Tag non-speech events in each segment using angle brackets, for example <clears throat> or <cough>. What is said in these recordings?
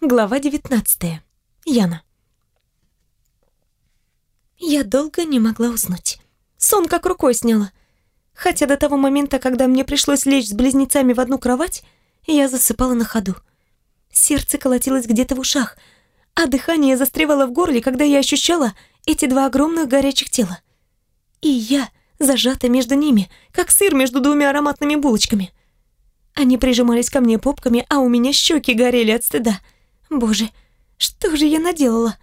Глава 19. Яна. Я долго не могла уснуть. Сон как рукой сняла. Хотя до того момента, когда мне пришлось лечь с близнецами в одну кровать, я засыпала на ходу. Сердце колотилось где-то в ушах, а дыхание застревало в горле, когда я ощущала эти два огромных горячих тела. И я зажата между ними, как сыр между двумя ароматными булочками. Они прижимались ко мне попками, а у меня щеки горели от стыда. Боже, что же я наделала?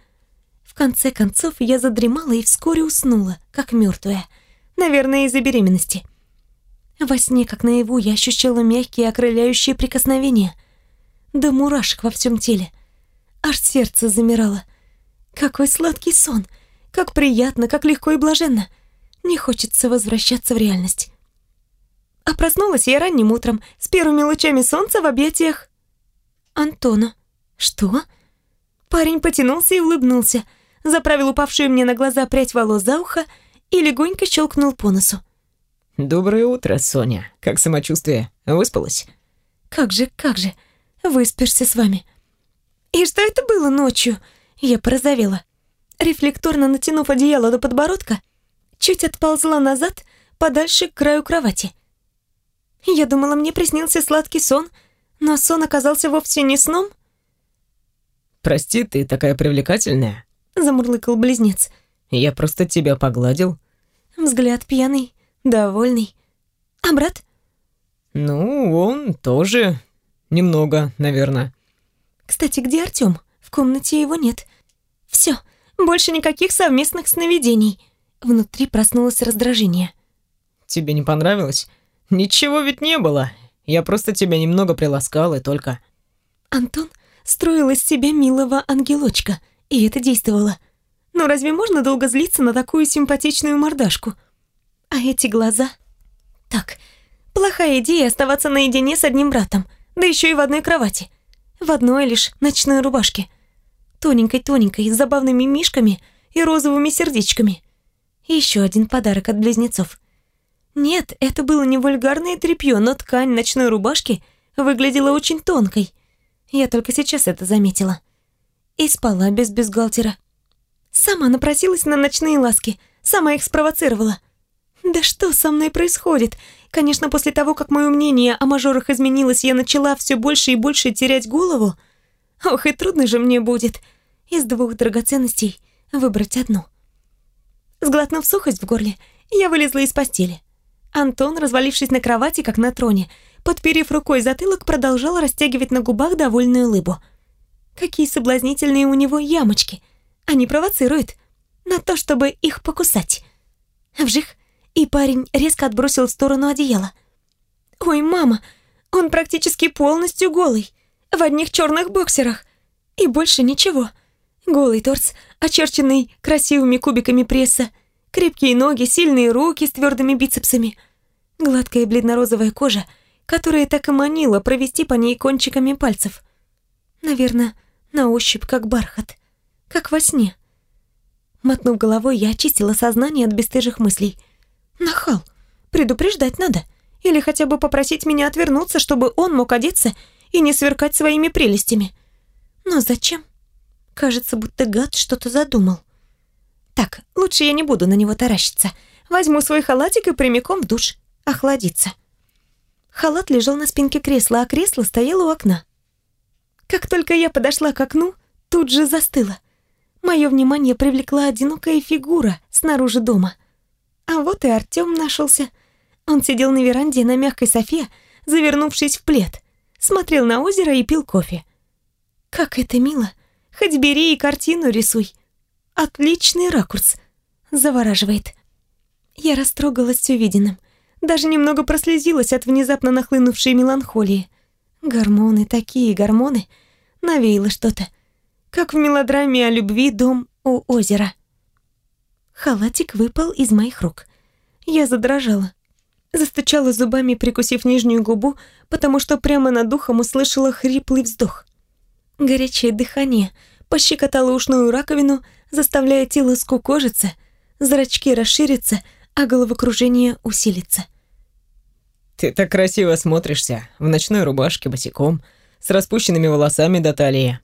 В конце концов я задремала и вскоре уснула, как мертвая. Наверное, из-за беременности. Во сне, как наяву, я ощущала мягкие окрыляющие прикосновения. Да мурашек во всем теле. Аж сердце замирало. Какой сладкий сон! Как приятно, как легко и блаженно. Не хочется возвращаться в реальность. А проснулась я ранним утром, с первыми лучами солнца в объятиях Антона. Что? Парень потянулся и улыбнулся, заправил упавшую мне на глаза прядь волос за ухо и легонько щелкнул по носу. «Доброе утро, Соня. Как самочувствие? Выспалась?» «Как же, как же. Выспишься с вами». «И что это было ночью?» Я порозовела. Рефлекторно натянув одеяло до подбородка, чуть отползла назад, подальше к краю кровати. Я думала, мне приснился сладкий сон, но сон оказался вовсе не сном. «Прости, ты такая привлекательная», — замурлыкал близнец. «Я просто тебя погладил». Взгляд пьяный, довольный. А брат? Ну, он тоже немного, наверное. Кстати, где Артём? В комнате его нет. Все, больше никаких совместных сновидений. Внутри проснулось раздражение. Тебе не понравилось? Ничего ведь не было. Я просто тебя немного приласкал и только. Антон строил из себя милого ангелочка, и это действовало. Но разве можно долго злиться на такую симпатичную мордашку? А эти глаза... Так, плохая идея оставаться наедине с одним братом, да еще и в одной кровати. В одной лишь ночной рубашке. Тоненькой-тоненькой, с забавными мишками и розовыми сердечками. Еще один подарок от близнецов. Нет, это было не вульгарное тряпье, но ткань ночной рубашки выглядела очень тонкой. Я только сейчас это заметила. И спала без бюстгальтера. Сама напросилась на ночные ласки, сама их спровоцировала. Да что со мной происходит? Конечно, после того, как мое мнение о мажорах изменилось, я начала все больше и больше терять голову. Ох, и трудно же мне будет из двух драгоценностей выбрать одну. Сглотнув сухость в горле, я вылезла из постели. Антон, развалившись на кровати, как на троне, подперев рукой затылок, продолжал растягивать на губах довольную улыбу. Какие соблазнительные у него ямочки. Они провоцируют на то, чтобы их покусать. Вжих, и парень резко отбросил в сторону одеяло. «Ой, мама, он практически полностью голый, в одних черных боксерах. И больше ничего. Голый торс, очерченный красивыми кубиками пресса, крепкие ноги, сильные руки с твердыми бицепсами, гладкая бледно-розовая кожа, которая так и манила провести по ней кончиками пальцев. Наверное, на ощупь как бархат, как во сне. Мотнув головой, я очистила сознание от бесстыжих мыслей. Нахал, предупреждать надо. Или хотя бы попросить меня отвернуться, чтобы он мог одеться и не сверкать своими прелестями. Но зачем? Кажется, будто гад что-то задумал. Так, лучше я не буду на него таращиться. Возьму свой халатик и прямиком в душ. Охладиться. Халат лежал на спинке кресла, а кресло стояло у окна. Как только я подошла к окну, тут же застыла. Мое внимание привлекла одинокая фигура снаружи дома. А вот и Артём нашелся. Он сидел на веранде на мягкой софе, завернувшись в плед, смотрел на озеро и пил кофе. Как это мило! Хоть бери и картину рисуй. Отличный ракурс. Завораживает. Я растрогалась увиденным. Даже немного прослезилась от внезапно нахлынувшей меланхолии. Гормоны, такие гормоны. Навеяло что-то. Как в мелодраме о любви «Дом у озера». Халатик выпал из моих рук. Я задрожала. Застучала зубами, прикусив нижнюю губу, потому что прямо над духом услышала хриплый вздох. Горячее дыхание пощекотало ушную раковину, заставляя тело скукожиться, зрачки расшириться, а головокружение усилиться. «Ты так красиво смотришься, в ночной рубашке, босиком, с распущенными волосами до талии.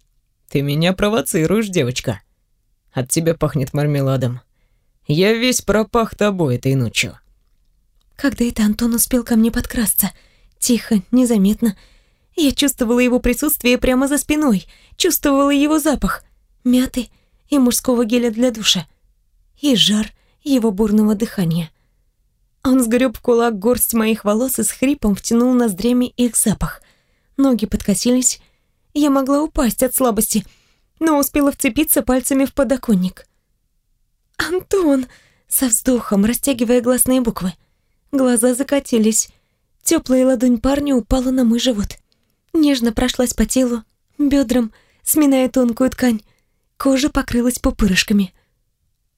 Ты меня провоцируешь, девочка. От тебя пахнет мармеладом. Я весь пропах тобой этой ночью. Когда это Антон успел ко мне подкрасться? Тихо, незаметно. Я чувствовала его присутствие прямо за спиной, чувствовала его запах, мяты и мужского геля для душа, и жар его бурного дыхания. Он сгреб кулак горсть моих волос и с хрипом втянул ноздрями их запах. Ноги подкосились. Я могла упасть от слабости, но успела вцепиться пальцами в подоконник. «Антон!» — со вздохом, растягивая гласные буквы. Глаза закатились. Теплая ладонь парня упала на мой живот. Нежно прошлась по телу, бедрам, сминая тонкую ткань. Кожа покрылась пупырышками.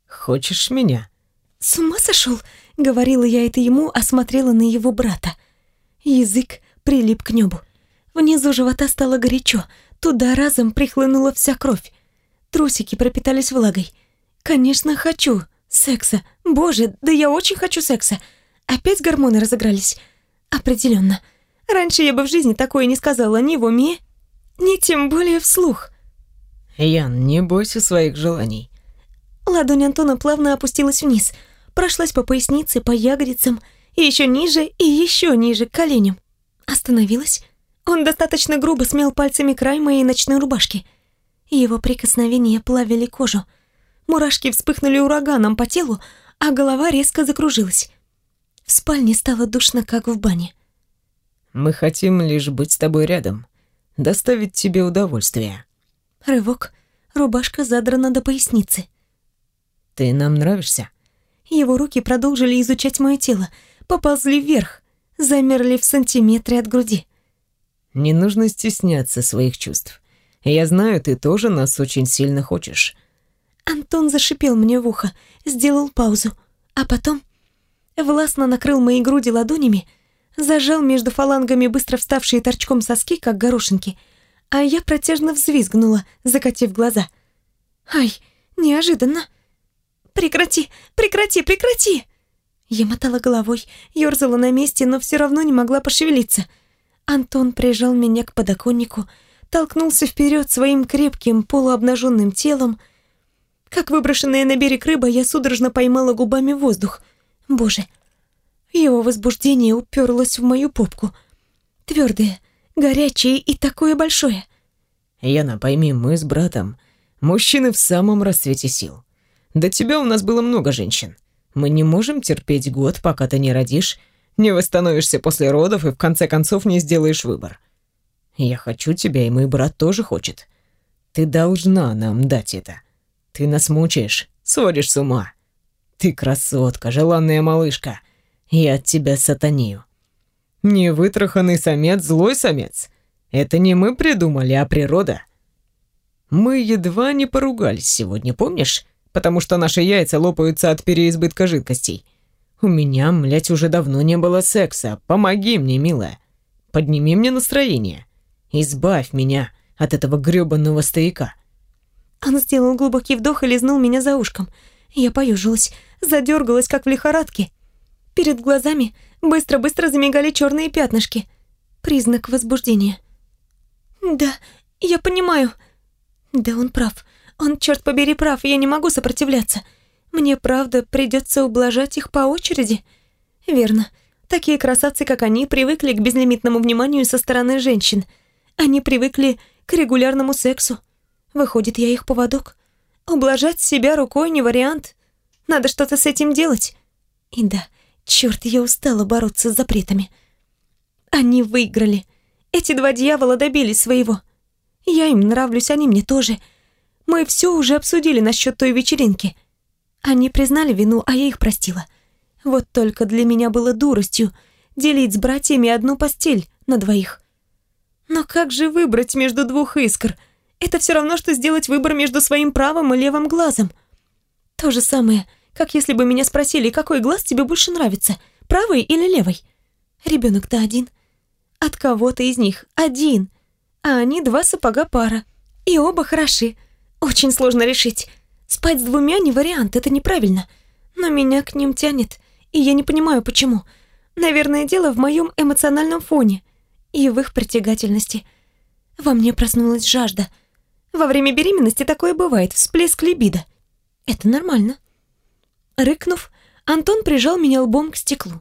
«Хочешь меня?» «С ума сошел?» — говорила я это ему, а смотрела на его брата. Язык прилип к небу. Внизу живота стало горячо, туда разом прихлынула вся кровь. Трусики пропитались влагой. «Конечно, хочу секса. Боже, да я очень хочу секса. Опять гормоны разыгрались?» «Определенно. Раньше я бы в жизни такое не сказала ни в уме, ни тем более вслух». «Ян, не бойся своих желаний». Ладонь Антона плавно опустилась вниз — прошлась по пояснице, по ягодицам, и еще ниже, и еще ниже, к коленям. Остановилась. Он достаточно грубо смел пальцами край моей ночной рубашки. Его прикосновения плавили кожу. Мурашки вспыхнули ураганом по телу, а голова резко закружилась. В спальне стало душно, как в бане. «Мы хотим лишь быть с тобой рядом, доставить тебе удовольствие». Рывок. Рубашка задрана до поясницы. «Ты нам нравишься?» Его руки продолжили изучать мое тело, поползли вверх, замерли в сантиметре от груди. «Не нужно стесняться своих чувств. Я знаю, ты тоже нас очень сильно хочешь». Антон зашипел мне в ухо, сделал паузу, а потом властно накрыл мои груди ладонями, зажал между фалангами быстро вставшие торчком соски, как горошинки, а я протяжно взвизгнула, закатив глаза. «Ай, неожиданно!» «Прекрати! Прекрати! Прекрати!» Я мотала головой, ёрзала на месте, но все равно не могла пошевелиться. Антон прижал меня к подоконнику, толкнулся вперед своим крепким полуобнаженным телом. Как выброшенная на берег рыба, я судорожно поймала губами воздух. Боже! Его возбуждение уперлось в мою попку. Твердое, горячее и такое большое. Яна, пойми, мы с братом мужчины в самом расцвете сил. До тебя у нас было много женщин. Мы не можем терпеть год, пока ты не родишь, не восстановишься после родов и в конце концов не сделаешь выбор. Я хочу тебя, и мой брат тоже хочет. Ты должна нам дать это. Ты нас мучаешь, сводишь с ума. Ты красотка, желанная малышка. Я от тебя сатанею. Невытраханный самец, злой самец. Это не мы придумали, а природа. Мы едва не поругались сегодня, помнишь? Потому что наши яйца лопаются от переизбытка жидкостей. У меня, млять, уже давно не было секса. Помоги мне, милая. Подними мне настроение. Избавь меня от этого грёбаного стояка. Он сделал глубокий вдох и лизнул меня за ушком. Я поюжилась, задергалась, как в лихорадке. Перед глазами быстро-быстро замигали черные пятнышки. Признак возбуждения. «Да, я понимаю». Да, он прав. Он, черт побери, прав, я не могу сопротивляться. Мне, правда, придется ублажать их по очереди. Верно. Такие красавцы, как они, привыкли к безлимитному вниманию со стороны женщин. Они привыкли к регулярному сексу. Выходит, я их поводок. Ублажать себя рукой не вариант. Надо что-то с этим делать. И да, черт, я устала бороться с запретами. Они выиграли. Эти два дьявола добились своего. Я им нравлюсь, они мне тоже — мы все уже обсудили насчет той вечеринки. Они признали вину, а я их простила. Вот только для меня было дуростью делить с братьями одну постель на двоих. Но как же выбрать между двух искр? Это все равно, что сделать выбор между своим правым и левым глазом. То же самое, как если бы меня спросили, какой глаз тебе больше нравится, правый или левый. Ребенок-то один. От кого-то из них один. А они два сапога пара. И оба хороши. Очень сложно решить. Спать с двумя не вариант, это неправильно. Но меня к ним тянет, и я не понимаю, почему. Наверное, дело в моем эмоциональном фоне и в их притягательности. Во мне проснулась жажда. Во время беременности такое бывает, всплеск либидо. Это нормально. Рыкнув, Антон прижал меня лбом к стеклу.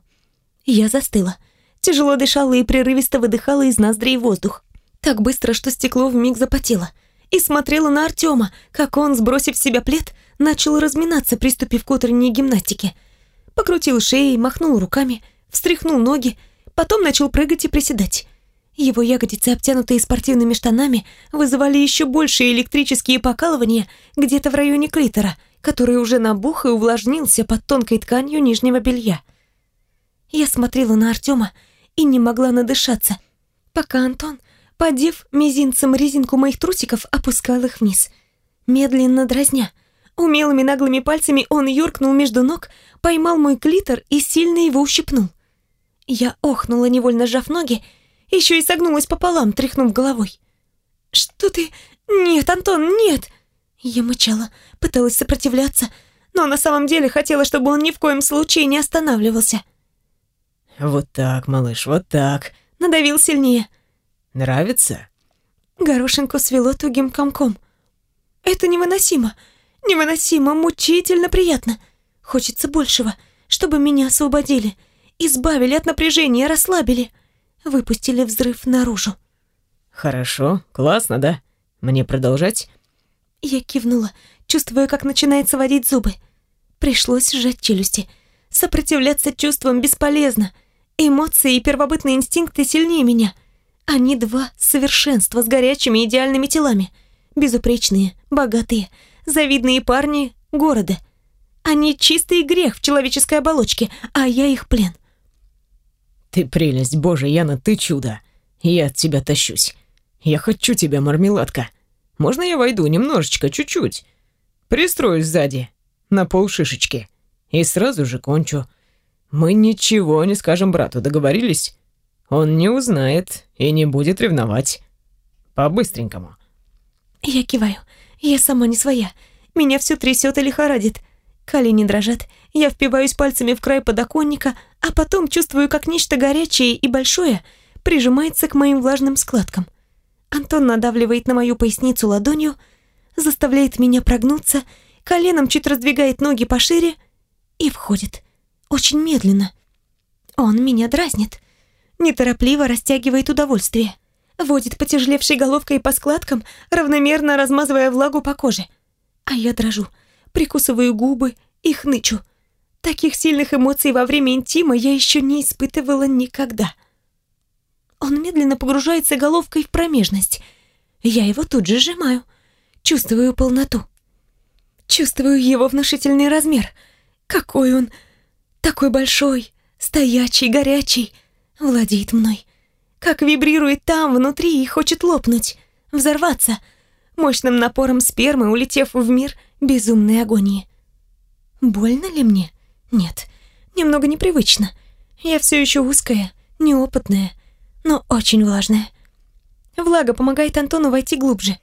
Я застыла. Тяжело дышала и прерывисто выдыхала из ноздрей воздух. Так быстро, что стекло вмиг запотело. И смотрела на Артема, как он, сбросив с себя плед, начал разминаться, приступив к утренней гимнастике. Покрутил шеей, махнул руками, встряхнул ноги, потом начал прыгать и приседать. Его ягодицы, обтянутые спортивными штанами, вызывали еще большие электрические покалывания где-то в районе клитора, который уже набух и увлажнился под тонкой тканью нижнего белья. Я смотрела на Артема и не могла надышаться, пока Антон, подев мизинцем резинку моих трусиков, опускал их вниз. Медленно дразня. Умелыми наглыми пальцами он юркнул между ног, поймал мой клитор и сильно его ущипнул. Я охнула, невольно сжав ноги, еще и согнулась пополам, тряхнув головой. «Что ты? Нет, Антон, нет!» Я мычала, пыталась сопротивляться, но на самом деле хотела, чтобы он ни в коем случае не останавливался. «Вот так, малыш, вот так!» Надавил сильнее. «Нравится?» Горошинку свело тугим комком. «Это невыносимо, невыносимо, мучительно приятно. Хочется большего, чтобы меня освободили, избавили от напряжения, расслабили» выпустили взрыв наружу. «Хорошо, классно, да? Мне продолжать?» Я кивнула, чувствуя, как начинает сводить зубы. Пришлось сжать челюсти. Сопротивляться чувствам бесполезно. Эмоции и первобытные инстинкты сильнее меня. Они два совершенства с горячими идеальными телами. Безупречные, богатые, завидные парни города. Они чистый грех в человеческой оболочке, а я их плен. Ты прелесть, боже, Яна, ты чудо. Я от тебя тащусь. Я хочу тебя, мармеладка. Можно я войду немножечко, чуть-чуть? Пристроюсь сзади, на полшишечки. И сразу же кончу. Мы ничего не скажем брату, договорились? Он не узнает и не будет ревновать. По-быстренькому. Я киваю. Я сама не своя. Меня все трясет и лихорадит. Колени дрожат, я впиваюсь пальцами в край подоконника, а потом чувствую, как нечто горячее и большое прижимается к моим влажным складкам. Антон надавливает на мою поясницу ладонью, заставляет меня прогнуться, коленом чуть раздвигает ноги пошире и входит. Очень медленно. Он меня дразнит. Неторопливо растягивает удовольствие. Водит потяжелевшей головкой по складкам, равномерно размазывая влагу по коже. А я дрожу прикусываю губы и хнычу. Таких сильных эмоций во время интима я еще не испытывала никогда. Он медленно погружается головкой в промежность. Я его тут же сжимаю. Чувствую полноту. Чувствую его внушительный размер. Какой он такой большой, стоячий, горячий, владеет мной. Как вибрирует там, внутри, и хочет лопнуть, взорваться, мощным напором спермы, улетев в мир — безумной агонии. Больно ли мне? Нет, немного непривычно. Я все еще узкая, неопытная, но очень влажная. Влага помогает Антону войти глубже.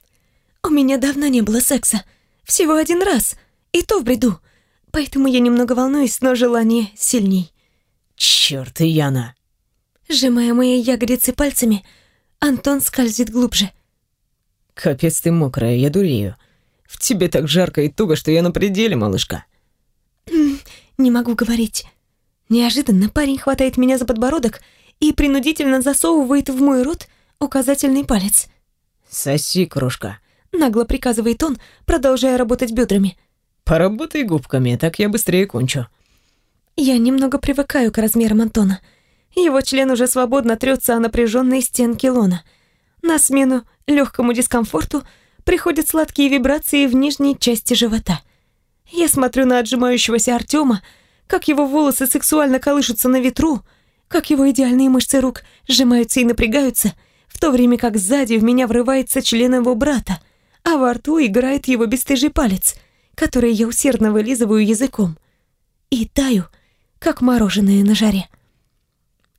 У меня давно не было секса. Всего один раз. И то в бреду. Поэтому я немного волнуюсь, но желание сильней. Чёрт, Яна. Сжимая мои ягодицы пальцами, Антон скользит глубже. Капец ты мокрая, я дурею. В тебе так жарко и туго, что я на пределе, малышка. <clears throat> Не могу говорить. Неожиданно парень хватает меня за подбородок и принудительно засовывает в мой рот указательный палец. «Соси, крошка», — нагло приказывает он, продолжая работать бедрами. «Поработай губками, так я быстрее кончу». Я немного привыкаю к размерам Антона. Его член уже свободно трется о напряженные стенки лона. На смену легкому дискомфорту — приходят сладкие вибрации в нижней части живота. Я смотрю на отжимающегося Артема, как его волосы сексуально колышутся на ветру, как его идеальные мышцы рук сжимаются и напрягаются, в то время как сзади в меня врывается член его брата, а во рту играет его бесстыжий палец, который я усердно вылизываю языком. И таю, как мороженое на жаре.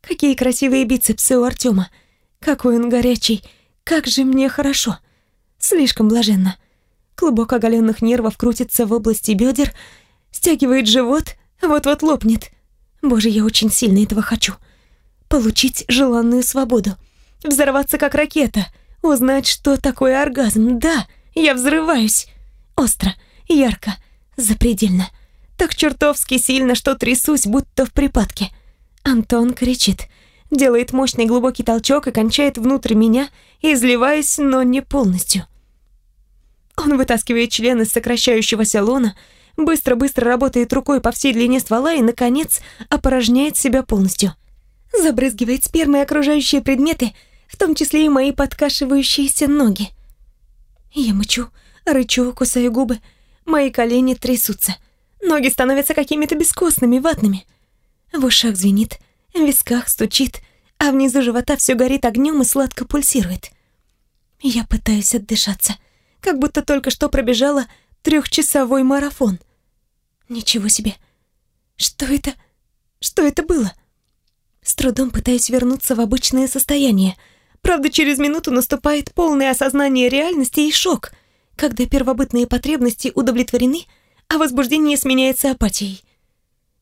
Какие красивые бицепсы у Артема, какой он горячий, как же мне хорошо. — Слишком блаженно. Клубок оголенных нервов крутится в области бедер, стягивает живот, вот-вот лопнет. Боже, я очень сильно этого хочу. Получить желанную свободу. Взорваться как ракета. Узнать, что такое оргазм. Да, Я взрываюсь. Остро, ярко, запредельно. Так чертовски сильно, что трясусь, будто в припадке. Антон кричит. Делает мощный глубокий толчок и кончает внутрь меня, изливаясь, но не полностью. Он вытаскивает член из сокращающегося лона, быстро-быстро работает рукой по всей длине ствола и, наконец, опорожняет себя полностью. Забрызгивает спермой окружающие предметы, в том числе и мои подкашивающиеся ноги. Я мычу, рычу, кусаю губы, мои колени трясутся. Ноги становятся какими-то бескостными, ватными. В ушах звенит, в висках стучит, а внизу живота все горит огнем и сладко пульсирует. Я пытаюсь отдышаться, как будто только что пробежала трехчасовой марафон. Ничего себе. Что это? Что это было? С трудом пытаюсь вернуться в обычное состояние. Правда, через минуту наступает полное осознание реальности и шок, когда первобытные потребности удовлетворены — а возбуждение сменяется апатией.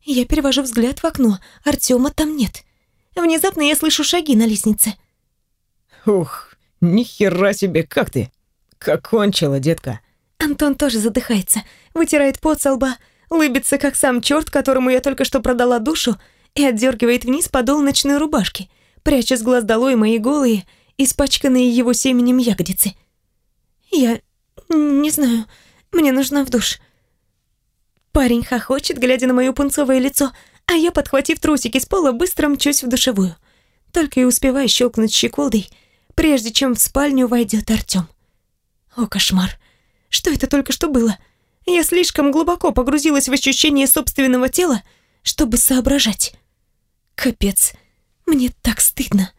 Я перевожу взгляд в окно, Артема там нет. Внезапно я слышу шаги на лестнице. Ух, ни хера себе, как ты? Как кончила, детка? Антон тоже задыхается, вытирает пот со лба, улыбится, как сам черт, которому я только что продала душу, и отдергивает вниз подол ночной рубашки, пряча с глаз долой мои голые, испачканные его семенем ягодицы. Я не знаю, мне нужна в душ. Парень хохочет, глядя на мое пунцовое лицо, а я, подхватив трусики с пола, быстро мчусь в душевую. Только и успеваю щелкнуть щеколдой, прежде чем в спальню войдет Артём. О, кошмар! Что это только что было? Я слишком глубоко погрузилась в ощущение собственного тела, чтобы соображать. Капец, мне так стыдно.